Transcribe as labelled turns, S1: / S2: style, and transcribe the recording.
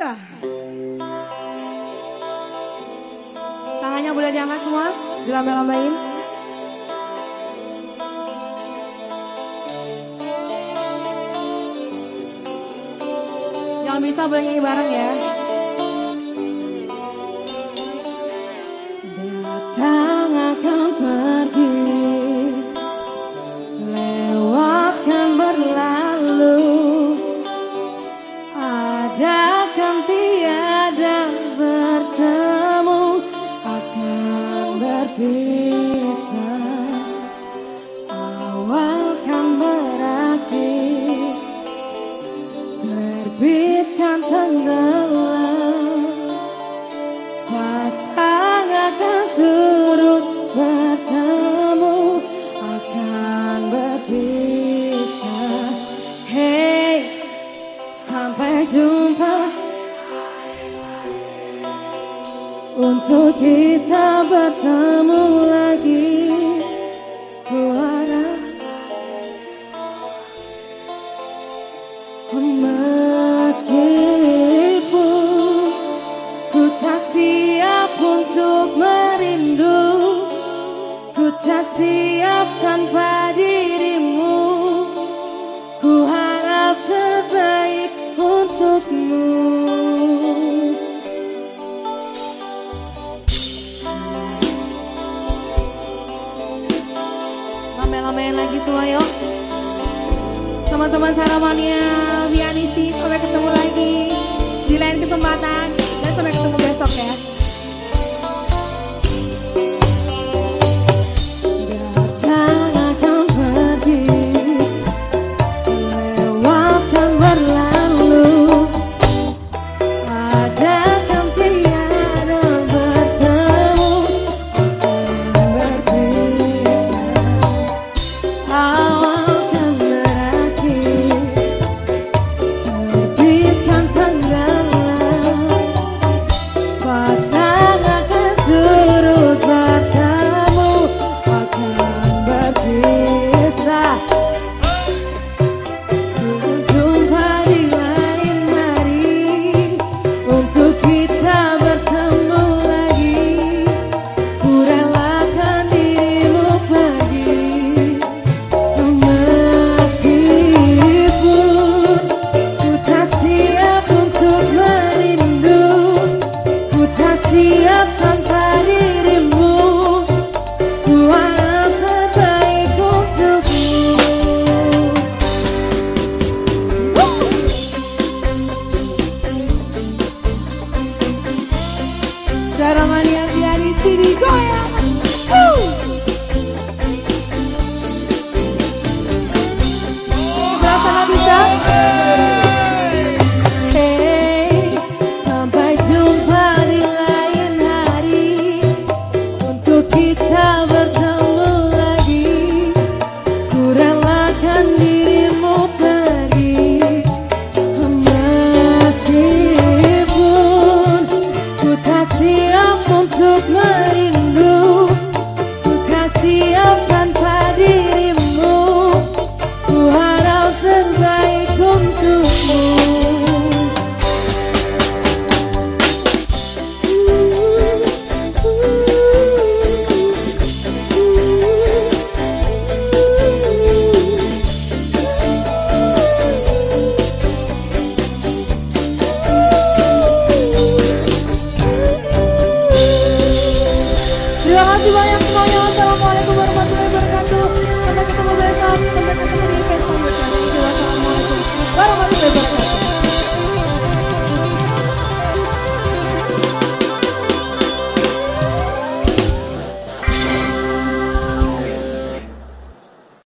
S1: merah. Tangannya boleh diangkat semua, dilambai-lambain. Yang bisa boleh nyanyi bareng ya. terbitkan tenggelam. Pasang akan surut bertemu akan berpisah. Hey, sampai jumpa. Untuk kita bertemu. siap tanpa dirimu. Ku untukmu. Lagi semua yuk. Teman-teman Saramania Vianisti sampai ketemu lagi Di lain kesempatan. Cara mania biar di sini goya.